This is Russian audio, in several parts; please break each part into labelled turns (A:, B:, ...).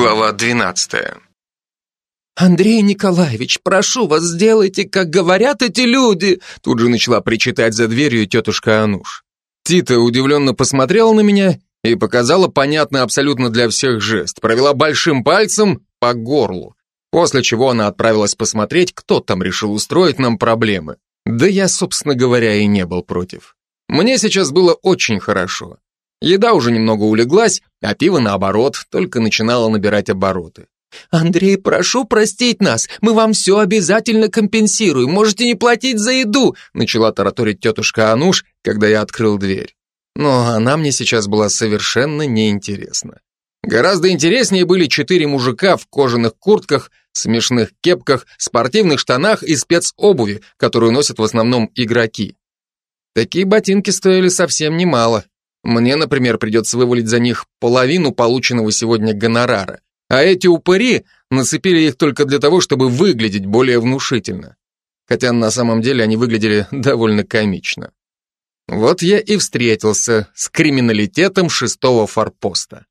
A: Глава 12.
B: «Андрей Николаевич, прошу вас, сделайте, как говорят эти люди!» Тут же начала причитать за дверью тетушка Ануш. Тита удивленно посмотрела на меня и показала понятный абсолютно для всех жест. Провела большим пальцем по горлу. После чего она отправилась посмотреть, кто там решил устроить нам проблемы. Да я, собственно говоря, и не был против. Мне сейчас было очень хорошо. Еда уже немного улеглась, а пиво, наоборот, только начинало набирать обороты. «Андрей, прошу простить нас, мы вам все обязательно компенсируем, можете не платить за еду», начала тараторить тетушка Ануш, когда я открыл дверь. Но она мне сейчас была совершенно неинтересна. Гораздо интереснее были четыре мужика в кожаных куртках, смешных кепках, спортивных штанах и спецобуви, которую носят в основном игроки. Такие ботинки стоили совсем немало. Мне, например, придется вывалить за них половину полученного сегодня гонорара. А эти упыри нацепили их только для того, чтобы выглядеть более внушительно. Хотя на самом деле они выглядели довольно комично. Вот я и встретился с криминалитетом шестого форпоста.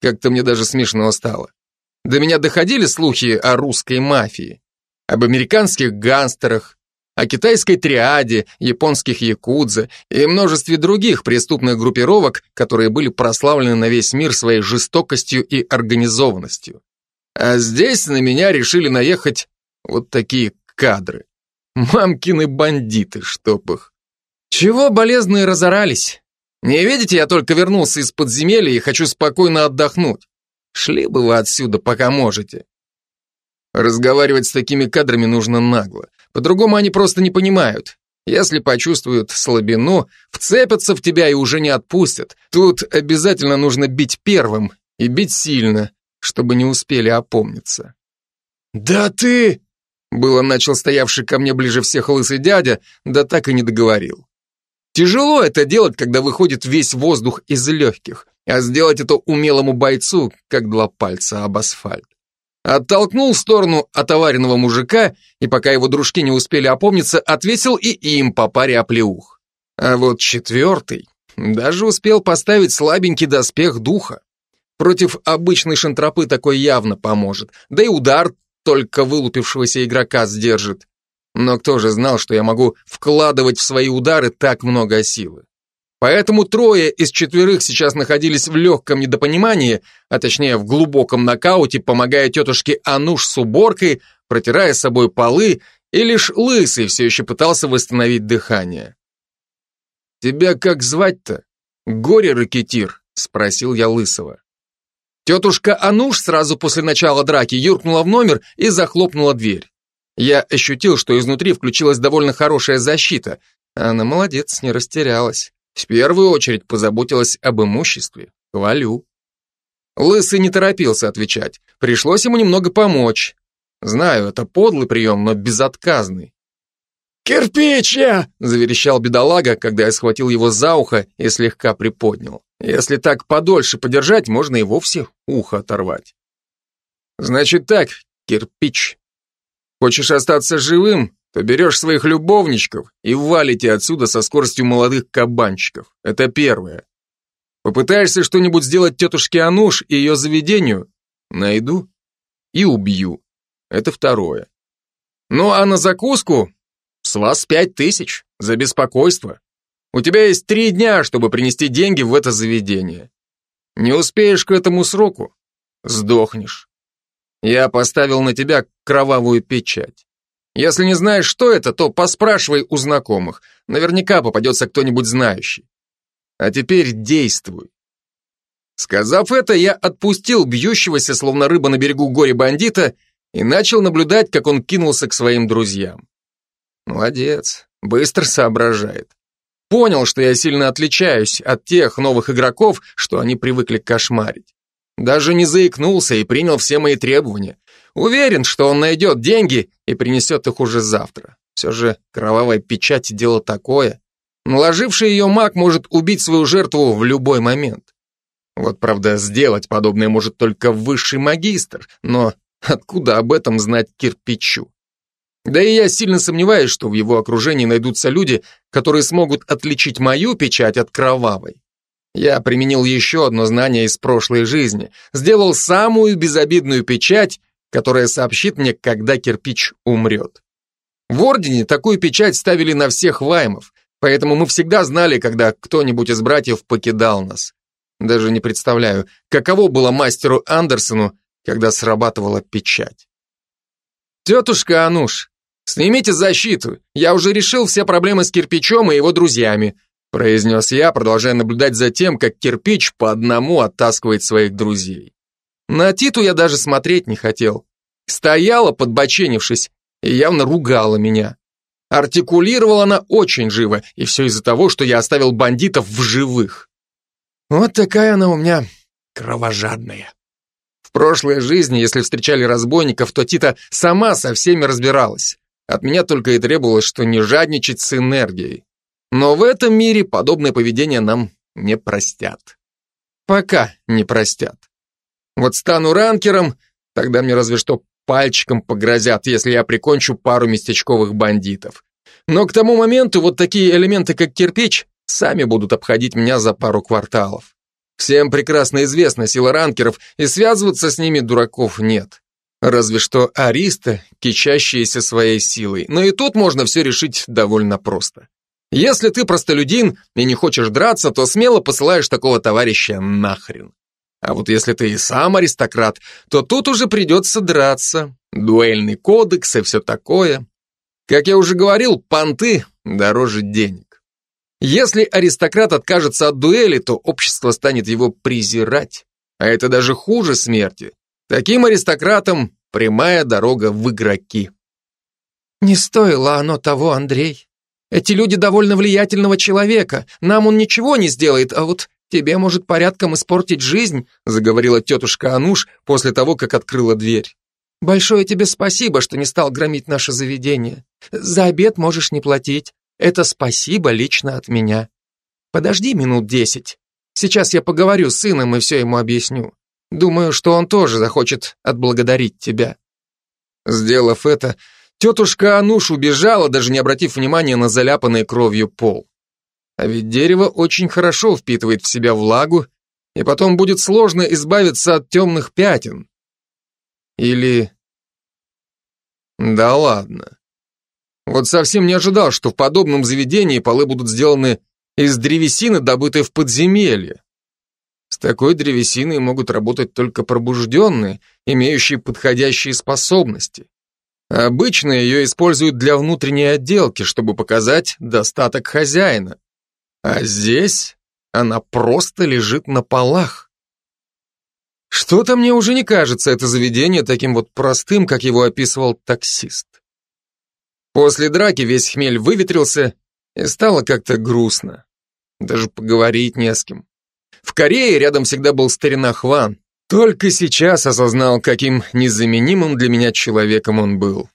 B: Как-то мне даже смешно стало. До меня доходили слухи о русской мафии, об американских гангстерах, о китайской триаде, японских якудзе и множестве других преступных группировок, которые были прославлены на весь мир своей жестокостью и организованностью. А здесь на меня решили наехать вот такие кадры. Мамкины бандиты, чтоб их. Чего болезные разорались? Не видите, я только вернулся из подземелья и хочу спокойно отдохнуть. Шли бы вы отсюда, пока можете. Разговаривать с такими кадрами нужно нагло. По-другому они просто не понимают. Если почувствуют слабину, вцепятся в тебя и уже не отпустят. Тут обязательно нужно бить первым и бить сильно, чтобы не успели опомниться. «Да ты...» Было начал стоявший ко мне ближе всех лысый дядя, да так и не договорил. Тяжело это делать, когда выходит весь воздух из легких, а сделать это умелому бойцу, как два пальца об асфальт. Оттолкнул в сторону отоваренного мужика, и пока его дружки не успели опомниться, отвесил и им по паре оплеух. А вот четвертый даже успел поставить слабенький доспех духа. Против обычной шантропы такой явно поможет, да и удар только вылупившегося игрока сдержит. Но кто же знал, что я могу вкладывать в свои удары так много силы? Поэтому трое из четверых сейчас находились в легком недопонимании, а точнее в глубоком нокауте, помогая тетушке Ануш с уборкой, протирая с собой полы, и лишь Лысый все еще пытался восстановить дыхание. «Тебя как звать-то? Горе-ракетир?» — спросил я Лысого. Тетушка Ануш сразу после начала драки юркнула в номер и захлопнула дверь. Я ощутил, что изнутри включилась довольно хорошая защита. Она молодец, не растерялась. В первую очередь позаботилась об имуществе. Хвалю. Лысый не торопился отвечать. Пришлось ему немного помочь. Знаю, это подлый прием, но безотказный. «Кирпич я!» – заверещал бедолага, когда я схватил его за ухо и слегка приподнял. Если так подольше подержать, можно и вовсе ухо оторвать. «Значит так, кирпич. Хочешь остаться живым? То берешь своих любовничков и валите отсюда со скоростью молодых кабанчиков. Это первое. Попытаешься что-нибудь сделать тетушке Ануш и ее заведению? Найду и убью. Это второе. Ну а на закуску с вас пять тысяч за беспокойство. У тебя есть три дня, чтобы принести деньги в это заведение. Не успеешь к этому сроку, сдохнешь. Я поставил на тебя кровавую печать. Если не знаешь, что это, то поспрашивай у знакомых. Наверняка попадется кто-нибудь знающий. А теперь действуй. Сказав это, я отпустил бьющегося, словно рыба на берегу горе-бандита, и начал наблюдать, как он кинулся к своим друзьям. Молодец, быстро соображает. Понял, что я сильно отличаюсь от тех новых игроков, что они привыкли кошмарить. Даже не заикнулся и принял все мои требования. Уверен, что он найдет деньги и принесет их уже завтра. Все же кровавая печать – дело такое. Наложивший ее маг может убить свою жертву в любой момент. Вот, правда, сделать подобное может только высший магистр, но откуда об этом знать кирпичу? Да и я сильно сомневаюсь, что в его окружении найдутся люди, которые смогут отличить мою печать от кровавой. Я применил еще одно знание из прошлой жизни. Сделал самую безобидную печать, которая сообщит мне, когда кирпич умрет. В Ордене такую печать ставили на всех ваймов, поэтому мы всегда знали, когда кто-нибудь из братьев покидал нас. Даже не представляю, каково было мастеру Андерсону, когда срабатывала печать. «Тетушка Ануш, снимите защиту, я уже решил все проблемы с кирпичом и его друзьями», произнес я, продолжая наблюдать за тем, как кирпич по одному оттаскивает своих друзей. На Титу я даже смотреть не хотел. Стояла, подбоченившись, и явно ругала меня. Артикулировала она очень живо, и все из-за того, что я оставил бандитов в живых. Вот такая она у меня кровожадная. В прошлой жизни, если встречали разбойников, то Тита сама со всеми разбиралась. От меня только и требовалось, что не жадничать с энергией. Но в этом мире подобное поведение нам не простят. Пока не простят. Вот стану ранкером, тогда мне разве что пальчиком погрозят, если я прикончу пару местечковых бандитов. Но к тому моменту вот такие элементы, как кирпич, сами будут обходить меня за пару кварталов. Всем прекрасно известна сила ранкеров, и связываться с ними дураков нет. Разве что аристы, кичащиеся своей силой. Но и тут можно все решить довольно просто. Если ты простолюдин и не хочешь драться, то смело посылаешь такого товарища нахрен. А вот если ты и сам аристократ, то тут уже придется драться. Дуэльный кодекс и все такое. Как я уже говорил, понты дороже денег. Если аристократ откажется от дуэли, то общество станет его презирать. А это даже хуже смерти. Таким аристократам прямая дорога в игроки.
A: Не стоило оно того, Андрей. Эти люди довольно влиятельного человека. Нам он ничего не сделает, а вот тебе может порядком испортить жизнь, заговорила тетушка Ануш после того, как открыла дверь. Большое тебе спасибо, что не стал громить наше заведение. За обед можешь не платить. Это спасибо лично от меня. Подожди минут десять. Сейчас я поговорю с сыном и все ему объясню. Думаю, что он тоже захочет отблагодарить тебя.
B: Сделав это, Тетушка Ануш убежала, даже не обратив внимания на заляпанный кровью пол. А ведь дерево очень хорошо впитывает в себя влагу, и потом будет сложно избавиться от темных пятен. Или... Да ладно. Вот совсем не ожидал, что в подобном заведении полы будут сделаны из древесины, добытой в подземелье. С такой древесиной могут работать только пробужденные, имеющие подходящие способности. Обычно ее используют для внутренней отделки, чтобы показать достаток хозяина. А здесь она просто лежит на полах. Что-то мне уже не кажется это заведение таким вот простым, как его описывал таксист. После драки весь хмель выветрился, и стало как-то грустно. Даже поговорить не с кем. В Корее рядом всегда был старина Хван, только сейчас осознал, каким незаменимым для меня человеком он был.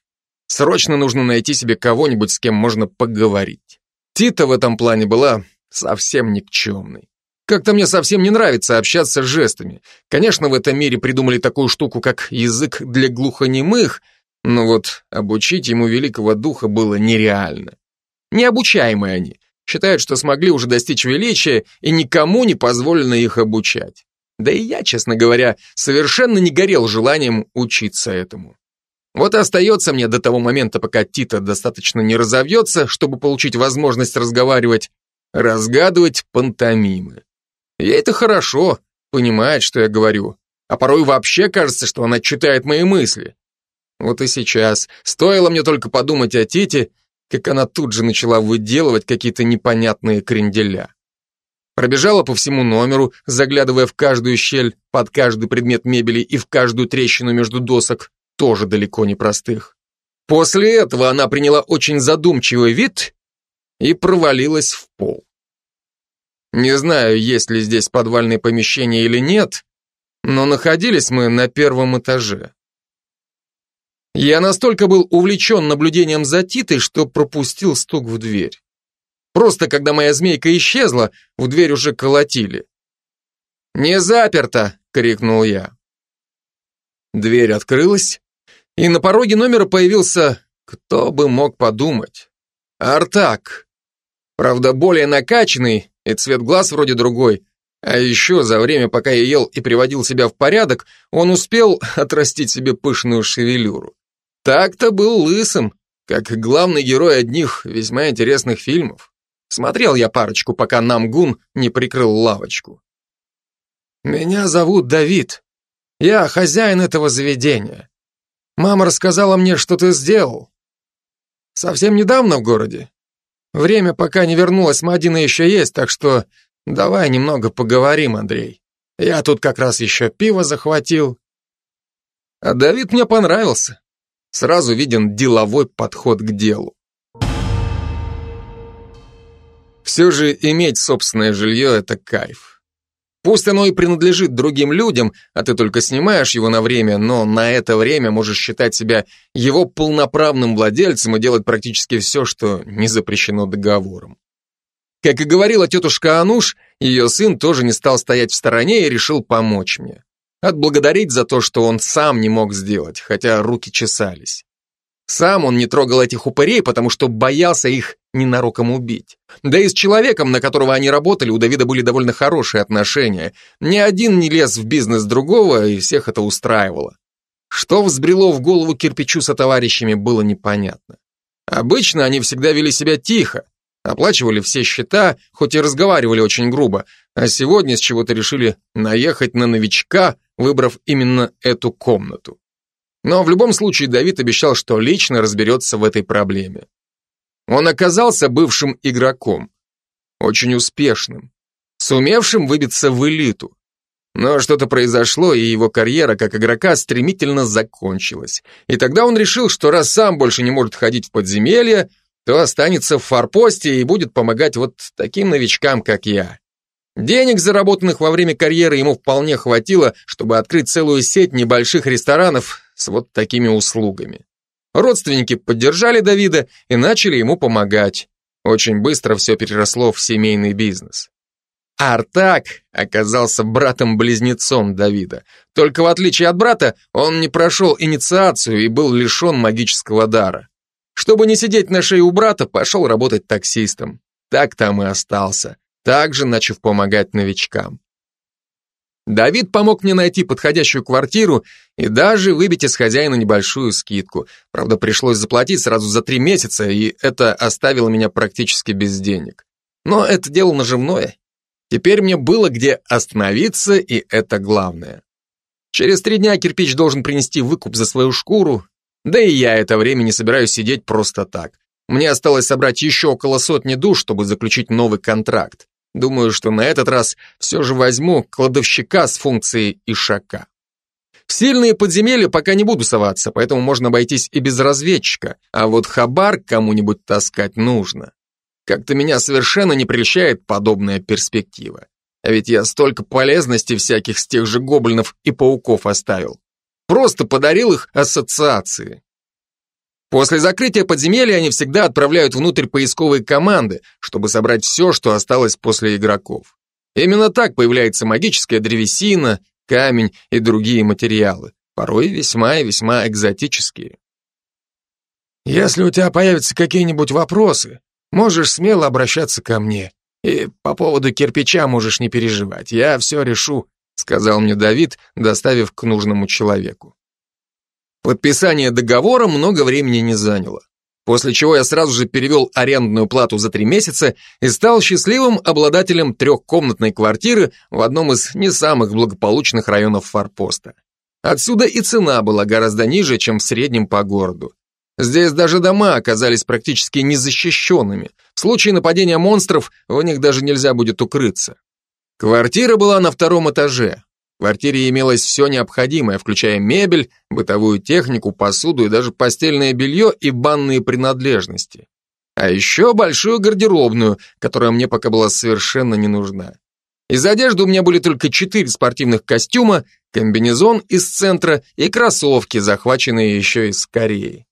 B: Срочно нужно найти себе кого-нибудь, с кем можно поговорить. Тита в этом плане была совсем никчемной. Как-то мне совсем не нравится общаться с жестами. Конечно, в этом мире придумали такую штуку, как язык для глухонемых, но вот обучить ему великого духа было нереально. Необучаемые они. Считают, что смогли уже достичь величия, и никому не позволено их обучать. Да и я, честно говоря, совершенно не горел желанием учиться этому. Вот и остается мне до того момента, пока Тита достаточно не разовьется, чтобы получить возможность разговаривать, разгадывать пантомимы. Ей это хорошо, понимает, что я говорю, а порой вообще кажется, что она читает мои мысли. Вот и сейчас, стоило мне только подумать о Тите, как она тут же начала выделывать какие-то непонятные кренделя. Пробежала по всему номеру, заглядывая в каждую щель, под каждый предмет мебели и в каждую трещину между досок, тоже далеко не простых. После этого она приняла очень задумчивый вид и провалилась в пол. Не знаю, есть ли здесь подвальные помещения или нет, но находились мы на первом этаже. Я настолько был увлечен наблюдением за Титой, что пропустил стук в дверь. Просто когда моя змейка исчезла, в дверь уже колотили. «Не заперто!» — крикнул я. Дверь открылась, и на пороге номера появился, кто бы мог подумать, Артак. Правда, более накачанный, и цвет глаз вроде другой, А еще за время, пока я ел и приводил себя в порядок, он успел отрастить себе пышную шевелюру. Так-то был лысым, как главный герой одних весьма интересных фильмов. Смотрел я парочку, пока Намгун не прикрыл лавочку. «Меня зовут Давид. Я хозяин этого заведения. Мама рассказала мне, что ты сделал. Совсем недавно в городе. Время, пока не вернулась Мадина, еще есть, так что давай немного поговорим, Андрей. Я тут как раз еще пиво захватил. А Давид мне понравился. Сразу виден деловой подход к делу. Все же иметь собственное жилье – это кайф. Пусть оно и принадлежит другим людям, а ты только снимаешь его на время, но на это время можешь считать себя его полноправным владельцем и делать практически все, что не запрещено договором. Как и говорила тетушка Ануш, ее сын тоже не стал стоять в стороне и решил помочь мне. Отблагодарить за то, что он сам не мог сделать, хотя руки чесались. Сам он не трогал этих упырей, потому что боялся их ненароком убить. Да и с человеком, на которого они работали, у Давида были довольно хорошие отношения. Ни один не лез в бизнес другого, и всех это устраивало. Что взбрело в голову кирпичу со товарищами, было непонятно. Обычно они всегда вели себя тихо, оплачивали все счета, хоть и разговаривали очень грубо, а сегодня с чего-то решили наехать на новичка, выбрав именно эту комнату. Но в любом случае Давид обещал, что лично разберется в этой проблеме. Он оказался бывшим игроком, очень успешным, сумевшим выбиться в элиту. Но что-то произошло, и его карьера как игрока стремительно закончилась. И тогда он решил, что раз сам больше не может ходить в подземелье, то останется в форпосте и будет помогать вот таким новичкам, как я. Денег, заработанных во время карьеры, ему вполне хватило, чтобы открыть целую сеть небольших ресторанов с вот такими услугами. Родственники поддержали Давида и начали ему помогать. Очень быстро все переросло в семейный бизнес. Артак оказался братом-близнецом Давида. Только в отличие от брата, он не прошел инициацию и был лишен магического дара. Чтобы не сидеть на шее у брата, пошел работать таксистом. Так там и остался, также начав помогать новичкам. Давид помог мне найти подходящую квартиру и даже выбить из хозяина небольшую скидку. Правда, пришлось заплатить сразу за три месяца, и это оставило меня практически без денег. Но это дело наживное. Теперь мне было где остановиться, и это главное. Через три дня кирпич должен принести выкуп за свою шкуру, да и я это время не собираюсь сидеть просто так. Мне осталось собрать еще около сотни душ, чтобы заключить новый контракт. Думаю, что на этот раз все же возьму кладовщика с функцией ишака. В сильные подземелья пока не буду соваться, поэтому можно обойтись и без разведчика, а вот хабар кому-нибудь таскать нужно. Как-то меня совершенно не прельщает подобная перспектива. А ведь я столько полезностей всяких с тех же гоблинов и пауков оставил. Просто подарил их ассоциации. После закрытия подземелья они всегда отправляют внутрь поисковые команды, чтобы собрать все, что осталось после игроков. Именно так появляется магическая древесина, камень и другие материалы, порой весьма и весьма экзотические. Если у тебя появятся какие-нибудь вопросы, можешь смело обращаться ко мне. И по поводу кирпича можешь не переживать, я все решу, сказал мне Давид, доставив к нужному человеку. Подписание договора много времени не заняло. После чего я сразу же перевел арендную плату за три месяца и стал счастливым обладателем трехкомнатной квартиры в одном из не самых благополучных районов форпоста. Отсюда и цена была гораздо ниже, чем в среднем по городу. Здесь даже дома оказались практически незащищенными. В случае нападения монстров в них даже нельзя будет укрыться. Квартира была на втором этаже. Квартире имелось все необходимое, включая мебель, бытовую технику, посуду и даже постельное белье и банные принадлежности. А еще большую гардеробную, которая мне пока была совершенно не нужна. Из одежды у меня были только четыре спортивных костюма, комбинезон из центра и кроссовки, захваченные еще из Кореи.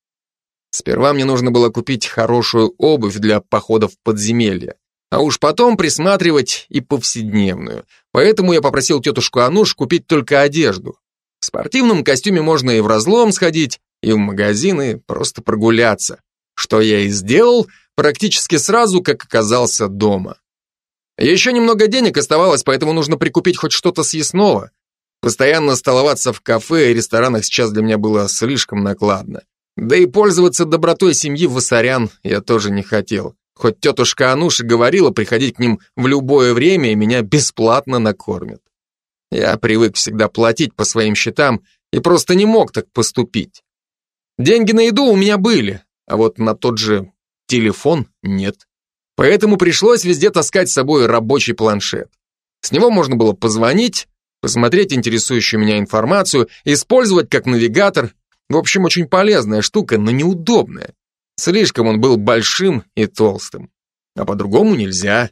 B: Сперва мне нужно было купить хорошую обувь для походов в подземелье а уж потом присматривать и повседневную. Поэтому я попросил тетушку Ануш купить только одежду. В спортивном костюме можно и в разлом сходить, и в магазины просто прогуляться. Что я и сделал практически сразу, как оказался дома.
A: Еще немного денег оставалось, поэтому нужно прикупить хоть что-то съестного. Постоянно столоваться в кафе и ресторанах сейчас для меня было слишком накладно. Да и пользоваться добротой семьи Васарян я тоже не хотел. Хоть тетушка Ануша говорила приходить к ним в любое время и меня бесплатно накормят. Я привык всегда платить по своим счетам и просто не мог так поступить. Деньги на еду у меня были, а вот на тот же телефон нет. Поэтому пришлось везде таскать с собой рабочий планшет. С него можно было позвонить, посмотреть интересующую меня информацию, использовать как навигатор. В общем, очень полезная штука, но неудобная. Слишком он был большим и толстым. А по-другому нельзя.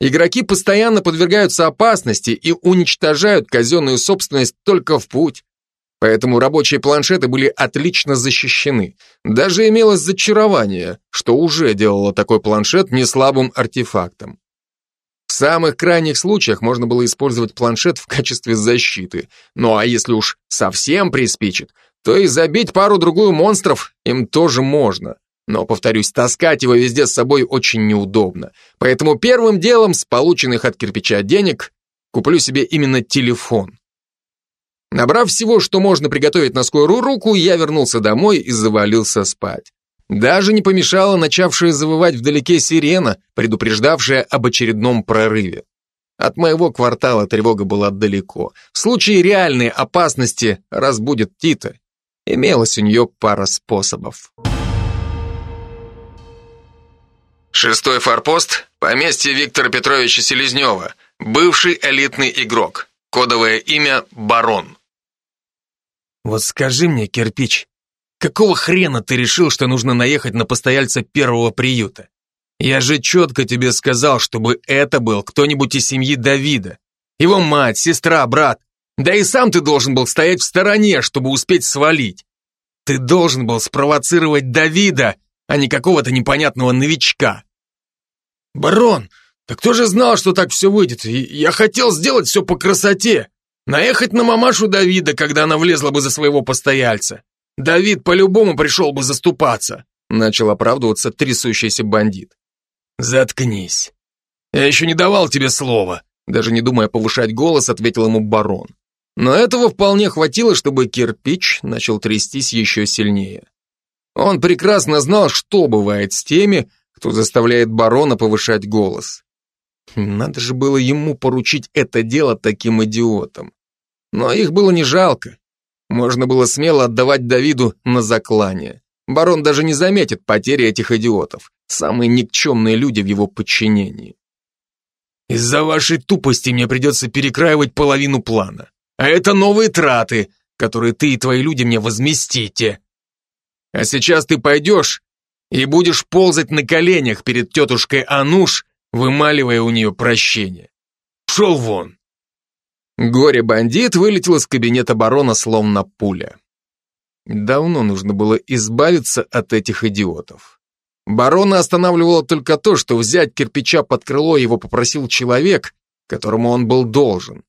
A: Игроки постоянно подвергаются опасности и уничтожают казенную собственность только в путь. Поэтому рабочие планшеты были отлично защищены. Даже имелось зачарование, что уже делало такой планшет неслабым артефактом. В самых крайних случаях можно было использовать планшет в качестве защиты. Ну а если уж совсем приспичит, то и забить пару-другую монстров им тоже можно. Но, повторюсь, таскать его везде с собой очень неудобно. Поэтому первым делом с полученных от кирпича денег куплю себе именно телефон. Набрав всего, что можно приготовить на скорую руку, я вернулся домой и завалился спать. Даже не помешала начавшая завывать вдалеке сирена, предупреждавшая об очередном прорыве. От моего квартала тревога была далеко. В случае реальной опасности разбудит Тита. Имелось у нее пара способов. Шестой форпост – поместье Виктора Петровича Селезнева, бывший элитный игрок. Кодовое имя – Барон.
B: Вот скажи мне, кирпич, какого хрена ты решил, что нужно наехать на постояльца первого приюта? Я же четко тебе сказал, чтобы это был кто-нибудь из семьи Давида. Его мать, сестра, брат. Да и сам ты должен был стоять в стороне, чтобы успеть свалить. Ты должен был спровоцировать Давида, а не какого-то непонятного новичка.
C: Барон, так кто же знал, что так все выйдет? Я хотел сделать все по красоте. Наехать на мамашу Давида, когда она влезла бы за своего постояльца. Давид по-любому пришел бы заступаться.
A: Начал оправдываться трясущийся бандит.
C: Заткнись. Я еще не давал тебе слова.
A: Даже не думая повышать голос, ответил ему барон. Но этого вполне хватило, чтобы кирпич начал трястись еще сильнее. Он прекрасно знал, что бывает с теми, кто заставляет барона повышать голос. Надо же было ему поручить это дело таким идиотам. Но их было не жалко. Можно было смело отдавать Давиду на заклание. Барон даже не заметит потери этих идиотов. Самые никчемные люди в его подчинении.
C: Из-за вашей тупости мне придется перекраивать половину плана. А это новые траты, которые ты и твои люди мне возместите. А сейчас ты пойдешь и будешь ползать на коленях перед тетушкой Ануш, вымаливая у нее прощение. Шел вон.
A: Горе-бандит вылетел из кабинета барона словно пуля. Давно нужно было избавиться от этих идиотов. Барона останавливало только то, что взять кирпича под крыло его попросил человек, которому он был должен.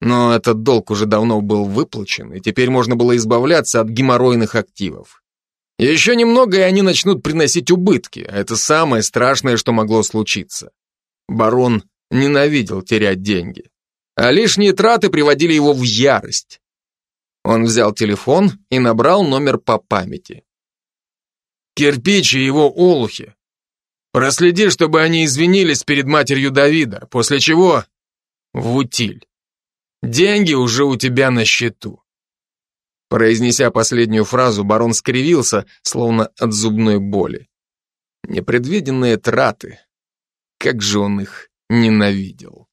A: Но этот долг уже давно был выплачен, и теперь можно было избавляться от геморройных активов. Еще немного, и они начнут приносить убытки, это самое страшное, что могло случиться. Барон ненавидел терять деньги а лишние траты приводили его в ярость. Он взял телефон и набрал номер по памяти.
C: «Кирпич и его олухи. Проследи, чтобы они извинились перед матерью Давида, после чего в утиль. Деньги уже у тебя на счету».
A: Произнеся последнюю фразу, барон скривился, словно от зубной боли. Непредвиденные траты. Как же он их ненавидел.